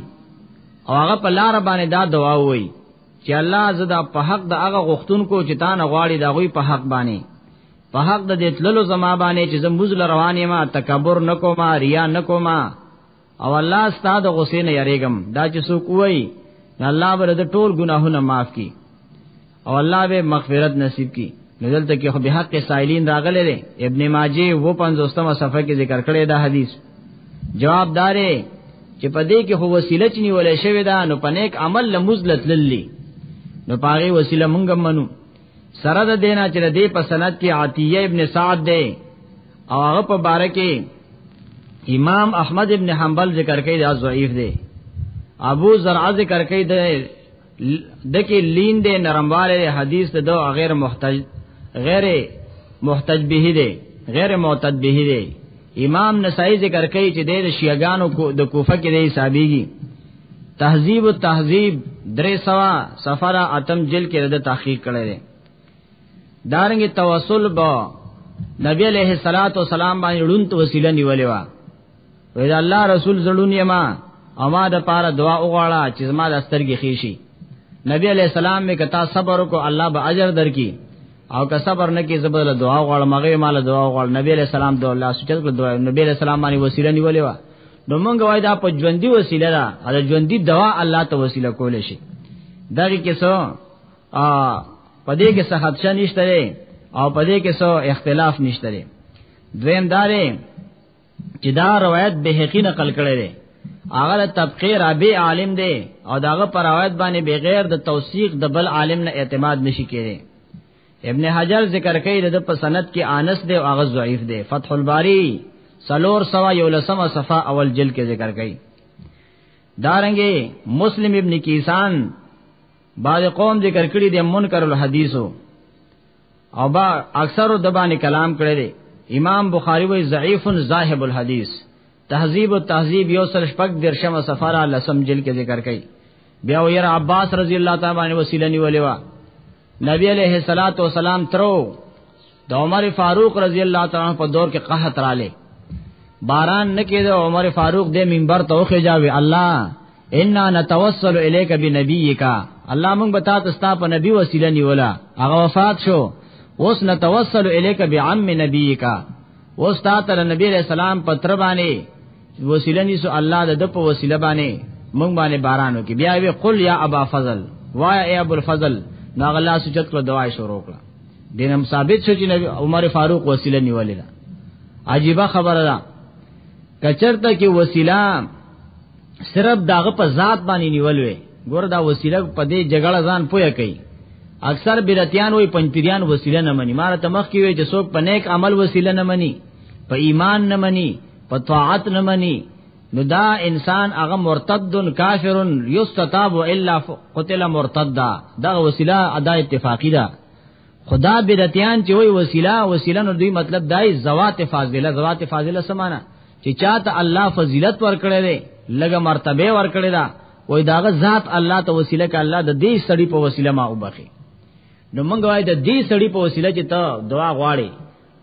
او هغه په لار باندې دا دعا وایي چې الله زدا په حق د هغه غختونکو چې تا نه غواړي دا غوي په حق باندې په حق د دې تللو زما باندې چې زموږ روانې ما تکبر نکوما ریا نکوما او الله ستاسو غصې نه یریګم دا چې څوک وای الله بر د ټول ګناهونه معاف کړي او الله به مغفرت نصیب کړي نو دلته کې خو به حق سائلین راغلي ابن ماجه و 50 صفحه کې ذکر کړی دا حدیث جواب دارې چې په دې کې خو وسیله چې نیولې شوې ده نو په نیک عمل لمزلت للی نو پاره وسیله مونږ منو سره د دینا چې د دې په سند کې عطیه ابن سعد دی او هغه په باره کې امام احمد ابن حنبل ذکر کوي دا ضعیف دی ابو زرع ذکر کوي دا دکې لین دې نرمواله حدیث ته دو غیر محتج غیر محتج به دې غیر معتد به دې امام نسائی ذکر کوي چې د شیعاګانو کو د کوفه کې دی صاحبېږي تهذیب او تهذیب درې سوا سفر اتم جل کې د تحقیق کړی دی دارنګ توسل با نبی علیہ الصلات والسلام باندې ړوند وسیله نیولې و وې دا الله رسول زړون یما او ما د پاره دعا وغواړه چې زما د سترګې خېشي نبی علی السلام می کتا صبر کو الله به اجر درکې او که صبر نه کې زبر دعا وغواړم هغه مال دعا وغواړم نبی علی السلام د الله سچل کو دعا نبی علی السلام باندې وسیله نیولې و نو مونږ وای دا په ژوندۍ وسیله ده دا ژوندۍ دوا الله ته وسیله کول شي دا کې څو ا پدې کې صحت شنيشته او پدې کې څو اختلاف نشته دویم دارې چې دا روایت به حقی نقل کړي دي هغه طبقه رابع عالم دی او داغه پر روایت باندې بغیر د توثیق د بل عالم نه اعتماد نشي کېږي ابن حجر ذکر کوي د په سند کې انس دی او هغه ضعیف دی فتح الباری سلور سوا یو لسمه صفه اول جلد کې ذکر کړي دارنګي مسلم ابن کیسان بعض قوم ذکر کړي د منکر الحدیثو او با اکثر د باندې کلام کړی دی امام بخاری وی ضعیف ذاهب الحدیث تهذیب التهذیب یو سل شپږ درشمه سفر لسم جل کې ذکر کړي بیا ویر عباس رضی الله تعالی باندې وسیله نیولې وا نبی علیہ الصلات والسلام ترو د عمر فاروق رضی الله تعالی په دور کې قحط رااله باران نکید عمر فاروق دے منبر توخی جاوی اللہ ان نتوسل الیک بنبیک الله مونږ به تاسو ستا په نبی وسیله نیولا هغه وفات شو اوس نتوسل الیک بعم نبیک اوس تا تر نبی علیہ السلام په تر باندې وسیله نیسو الله د په وسیله باندې مونږ باندې بارانو کې بیا وی قل یا ابا فضل وایا ای ابو الفضل نو الله سجد کړه دعا شروع کړه دینم ثابت شو چې نبی عمر فاروق وسیله نیولې ده عجیب خبره ده کچرته کې وسیله صرف داغه په ذات باندې نیول وي ګور دا وسیله په دې جګړه ځان پوهه کوي اکثر بیرتیان وي پنځپیران وسیله نه مني مار ته مخ کې وي چې څوک په نیک عمل وسیله نه مني په ایمان نه مني په طاعت نه مني نو دا انسان هغه مرتد کافر یستتاب الا قتل مرتد دا وسیله ادا اتفاقی ده خدا بدتیان چې وای وسیله وسیله نو دوی مطلب دای زوات فاضله زوات فاضله سمانه چې چاته الله فضیلت ورکړي دی لګه مرتبه ورکړي دا وای داغه ذات الله ته وسیله ک الله د دې سړی په وسیله ما وبخي نو موږ وای د دې سړی په وسیله چې ته دعا غواړي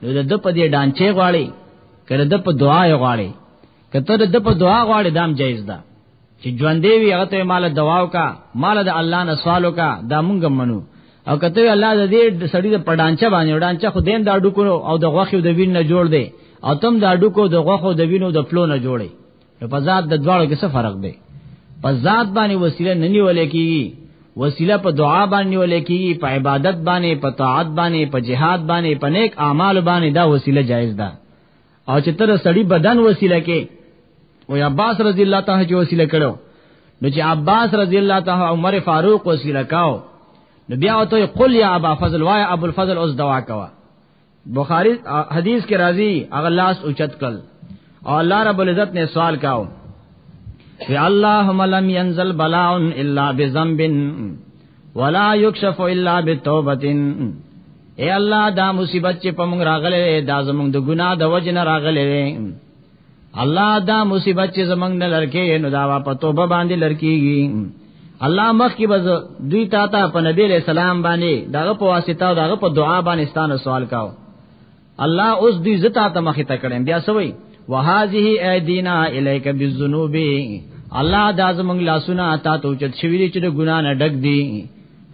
نو د د په دې ډانچې غواړي کړه د په دعا یې غواړي کته د په دعا غواړي دام جایز ده دا چې ژوندې وي هغه ته مال دواو کا مال د الله نه سوالو کا دا مونږ منو او کته الله د دې سړی د پډانچه باندې وډانچه خو دین دا ډکو او د غوخي د وین نه جوړ دی او تم دا ډکو د غوخو د وینو د پلو نه جوړي په ذات د دواړو کې څه فرق دی په ذات باندې وسیله نه نیولې کیږي وسیله په دعا باندې نیولې کیږي په عبادت باندې په طاعت باندې په جهاد باندې په نیک اعمال باندې دا وسیله جایز ده او چې تر سړی بدن وسیله کې او عباس رضی الله تعالی چې وسیله کړو نو چې عباس رضی الله تعالی عمر فاروق وسیله کاو نو بیا ته قل یا ابا فضل وای ابو الفضل اوس دوا کوا بخاری حدیث کې راځي اغه لاس اوچت کل او الله رب العزت نے سوال کاو کہ اللهم لم ينزل بلاء الا بذنب ولا یکشف الا بتوبتن اے الله دا مصیبت چې پمږ راغله دا زمونږ د ګناه د وجه نه راغله الله دا مصیبت چې زمونږ نه لړکې نو دا وا په توبه باندې لړکېږي الله مخ کی بز دوی تا ته په نبی علیہ السلام باندې داغه په واسطه او داغه په دعا باندې ستانه سوال کاو الله اوس دې زتا ته مخې ته کړم بیا سوي وهذه ايدينا اليك بالذنوب الله دا زمنګ لاسونه تا ته چت شوی دي چې د ګنا نه ډک دي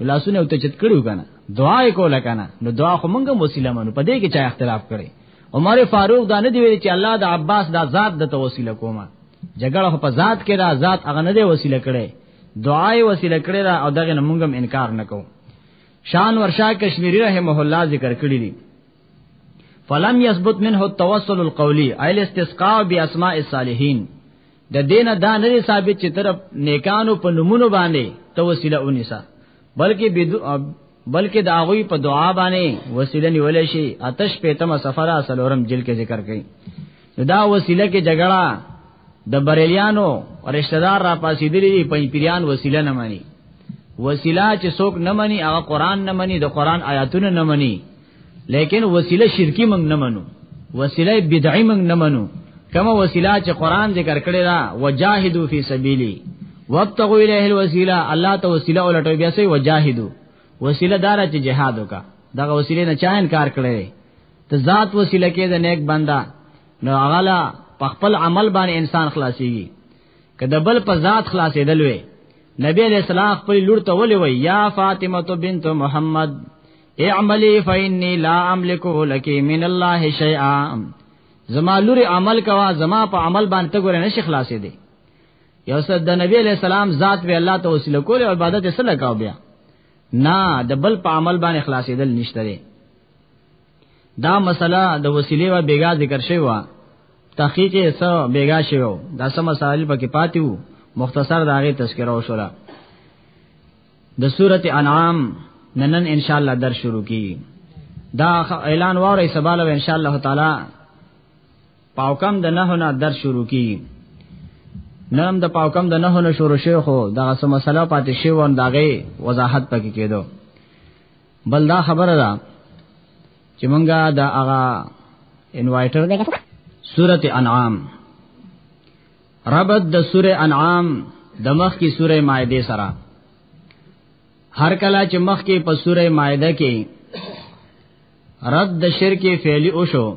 لاسونه ته چت کړو کنه دعا یې کوله کنه نو دعا خو مونږه وسیله منو په دې کې چا اختلاف کړي عمر فاروق دا نه دی ویل چې الله د عباس دا ذات د توسیله کومه جګړه په ذات کې دا ذات هغه نه دی وسیله کړي دعای وسیله کړی دا او دغه مونږم انکار نکوم شان ورشا کشمیری رحمه الله ذکر کړی دی فلم یثبت منه التوسل القولی ایل استسقاء باسماء الصالحین د دینه دا نه ثابت چې طرف نیکانو په نمونه باندې توسله اونیسا بلکې بلکې دا غوی په دعا باندې وسیله نیول شي آتش پیتم سفرا سلورم جل کې ذکر کړي دا وسیله کې جګړه د بریلیانو رشتہ دار را پاسیدلی دی پنځ پیران وسیله نه مانی وسیله چې څوک نه مانی هغه قران نه مانی د قران آیاتونه نه مانی لیکن وسیله شرکی موږ نه منو وسیله بدعی موږ نه منو کما وسیله چې قران ذکر کړی دا وجاهدوا فی سبیلی وابتغوا الیه الوسیله الله ته وسیله ولټوي بیا سي وجاهدوا وسیله دار چې جهاد وکا دغه وسیله نه چا انکار کړی ته ذات وسیله کې د نیک بندا نو غلا په خپل عمل باندې انسان خلاصيږي کله بل په ذات خلاصېدل وي نبی علیہ السلام خپل لور ته ولي وي یا فاطمه بنت محمد اعملی فإني لا املك لك من الله شيئا زما لور عمل کوا زما په عمل باندې ګور نه شي خلاصې دي یو سره د نبی علیہ السلام ذات به الله ته وسیله کول او عبادت یې سره کاو بیا نه د بل په عمل باندې خلاصېدل نشته دا مسله د وسیلې و بیګا ذکر شوی و تحقیق یې سو بیګا شوی دا سم مسائل پکې پاتې وو مختصر دا غي تذکرہ وشولا د سورته انعام ننن ان شاء الله در شروع کی دا اعلان واره سباله ان شاء الله تعالی پاوکم د نه نه در شروع کی نرم د پاوکم د نه نه شروع شوی خو دا سم مسله پاتې شوی و دا غي وضاحت پکې کېدو بل دا خبره ده چې مونږه دا هغه انوایټر ده سورته انعام ربط د سوره انعام د مخ کی سوره مائده سره هر کله چې مخ کې په سوره مائده کې رد د شرک فعلی او شو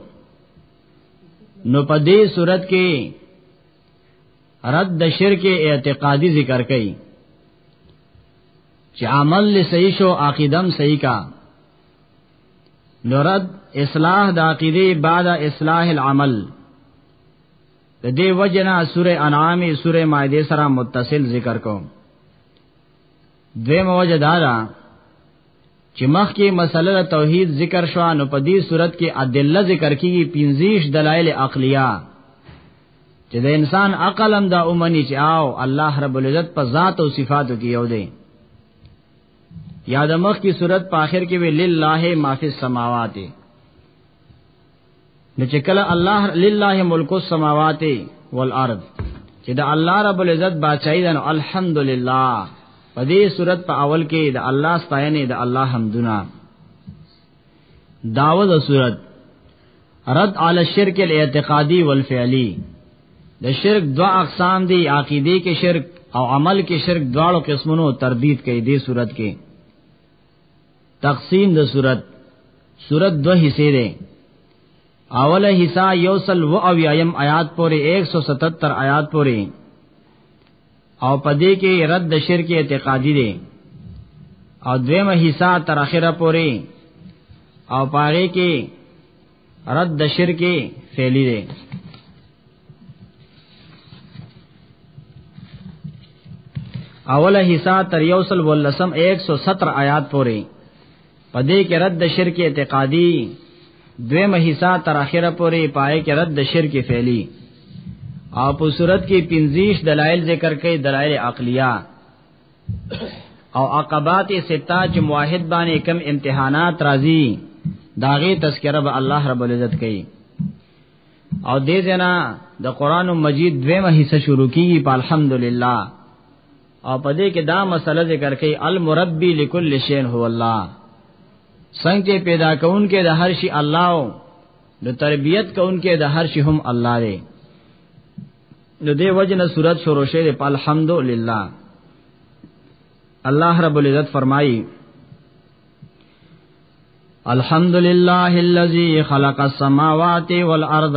نو په دې صورت کې رد د شرک اعتقادي ذکر کړي چې عمل له صحیح شو عقیدم صحیح کا نورد اصلاح د عقیده بعد اصلاح العمل د دې وجنه سوره انعام سوره مائده سره متصل ذکر کوم دویم وجه دا ده چې مخکې مسله توحید ذکر شو نو په دې صورت کې ادله ذکر کیږي 25 دلایل عقلیه چې د انسان عقل هم دا اومني چې آو الله رب العزت په ذات او صفاتو کې یو دی یاد مخ کی صورت په آخر کې وی لله ما فی السماوات نو چې کله الله لله ملک السماوات والارض چې د الله رب العزت بادشاہي ده نو الحمدلله په دې صورت په اول کې د الله ستاینه د الله حمدونه داوود صورت رد علی الشرک الاعتقادی والفعلی د شرک دو اقسام دی عقیده کې شرک او عمل کې شرک دواړو قسمونو تردید کوي دې صورت کې تقسیم د صورت صورت دو حصے دي اوله حصہ یوصل و او یم آیات پورې 177 آیات پورې او پدې کې رد شرک اعتقادي دی او دویمه حصہ تر اخره پورې او پاره کې رد شرک فعلی دی اوله حصہ تر یوصل ولسم 117 آیات پورې په دې کې رد شرک اعتقادي دویمه حصہ تر اخره پورې پای کې رد شرک فعلی او په صورت کې 25 دلایل ذکر کړي دلایل عقلیه او عقبات ستا چې موحد باندې کم امتحانات راځي داغه تذکرہ به الله رب العزت کوي او دې جنا د قران مجید دویمه حصہ شروع کیږي په الحمدلله او په دې کې دا مسله ذکر کړي المربي لكل شيء هو الله څنګه پیدا کون کې د هر شي الله او د تربيت کون کې د هر شي هم الله دی نو دې وجنه صورت شروع شوه په الحمدلله الله رب العزت فرمایي الحمدلله الذي خلق السماوات والارض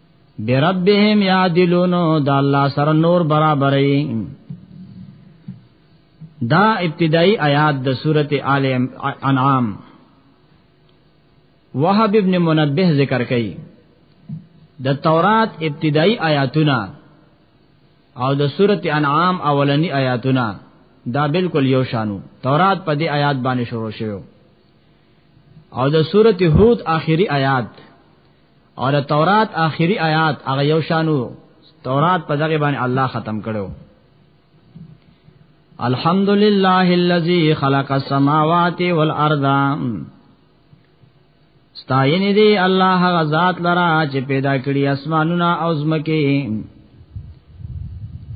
بربهم یعدلون دا الله سره نور برابرې دا ابتدائی آیات د سورته آل انعام وهب ابن منبه ذکر کړي د تورات ابتدائی آیاتونه او د سورته انعام اولنی آیاتونه دا بالکل یو شانو تورات په دې آیات باندې شروع شوی او د سورته هود آخري آیات او د تورات آخري آیات هغه یو شانو تورات په دغه باندې الله ختم کړو الحمد لله الذي خلق السماوات والارض ستاینه دی الله هغه ذات لرا چې پیدا کړی اسمانونه او زمکه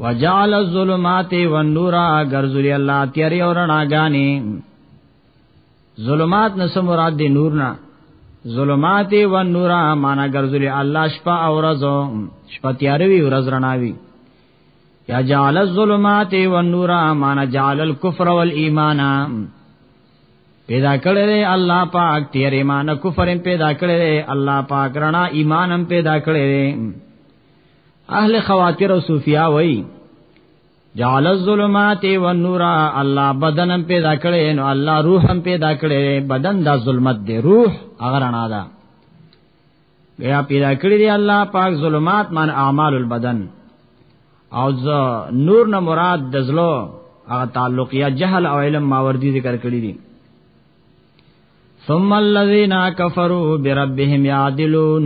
وجعل الظلمات والنور غرزلی الله تیری اور ناګانی ظلمات نس مراد دی نور نه ظلمات و نور معنا ګرځولې الله شپه او ورځ شپه تیاروي ورځ رڼاوي یا جعل الظلمات و نور معنا جعل الكفر والایمان پیدا کړل الله پاک تیر ایمان کفر پیدا کړل الله پاک رڼا ایمانم پیدا کړل اهل خواتر او صوفیا وای جعل الظلمات والنور الله بدنم پیدا کړي نو الله روح هم پیدا کړي بدن دا ظلمت دی روح هغه رڼا ده بیا پیدا کړی دی الله پاک ظلمات مان اعمال البدن او نور نه مراد د زلو هغه تعلق یا جهل او علم ماوردی ذکر کړی دی ثم الذين كفروا بربهم يعدلون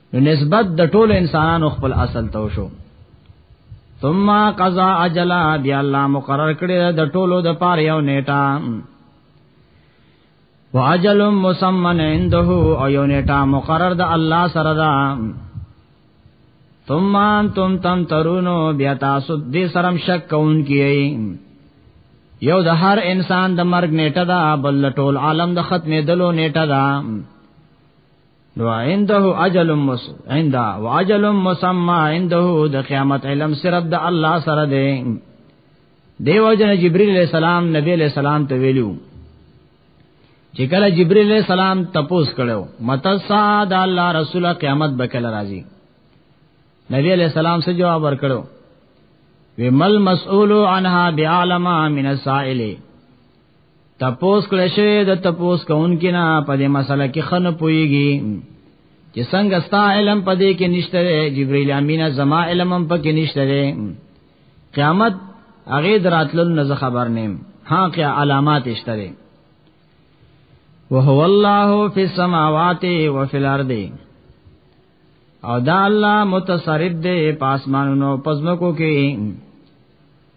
نو نسبت د ټول انسانانو خپل اصل ته شو ثم قضا اجلا بیا الله مقرر کړی د ټولو د پار یو نیټه واجل مسمن عنده او یو نیټه مقرر د الله سره ده ثم انتم تمترونو بیا تاسو دې سرم شک کون کیئ یو د هر انسان د مرګ نیټه ده بل ټول عالم د ختمې دلو نیټه ده نو عنده اجل مس عنده واجل مسمى عنده د قیامت علم صرف د الله سره دی دیو جن جبرئیل علیہ السلام نبی علیہ السلام ته ویلو چې کله جبرئیل علیہ السلام تپوس کړو متسا د الله رسول قیامت بکل راځي نبی علیہ السلام سے جواب ورکړو ومل مسئول عنها بعالم من السائل تپوس کله شوی د تپوس کوونکې نه په دې مسله کې خن پويږي چې څنګه ستا علم په دې کې نشته دی جبرئیل امینه زما علم هم په کې نشته دی قیامت هغه دراتلل نه خبر نیم ها که علامات اشته دی وهو الله فی السماوات و فی الارض او دا الله متصرف دی پاسمانونو پزمکو کې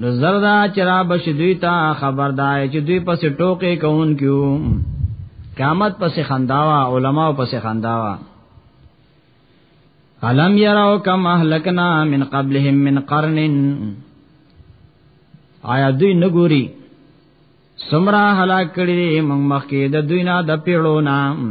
نو زردا چرا بش دوی تا خبردار چې دوی پس ټوکې کون کیو قیامت پس خنداوا علماء پس خنداوا علم یراو کم اهلکنا من قبلهم من قرن آیا دوی نګوري سمرا هلاک کړي موږ مخکې د دوی نه د پیړو نام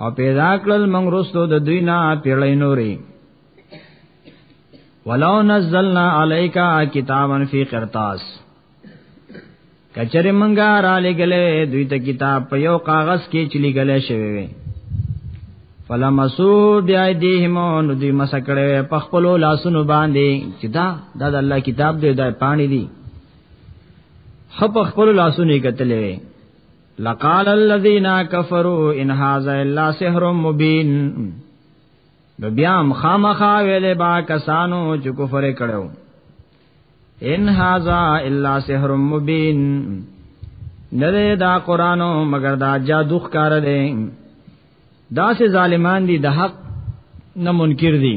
او پیدا کړل موږ رسو د دوی نه پیړې نوري ولو نزلنا عليك كتابا في قرطاس کچره منګه را لګلې دوی ته کتاب په یو کاغذ کې چلی غلې شوی وي فلمسو بیا دیهم نو دوی مسکړې په خپل لاسونو باندې چې دا د الله کتاب دی دا پانی دی خپ خپل لاسونو کتلې لقال الذين كفروا ان هذا الا سحر مبين نو بیا خامخا ویلې با کسانو چې کفر کړو ان هاذا الا سحر مبین نه دا قرانو مگر دا جادو ښکار دی دا سه ظالمان دي د حق نه منکر دي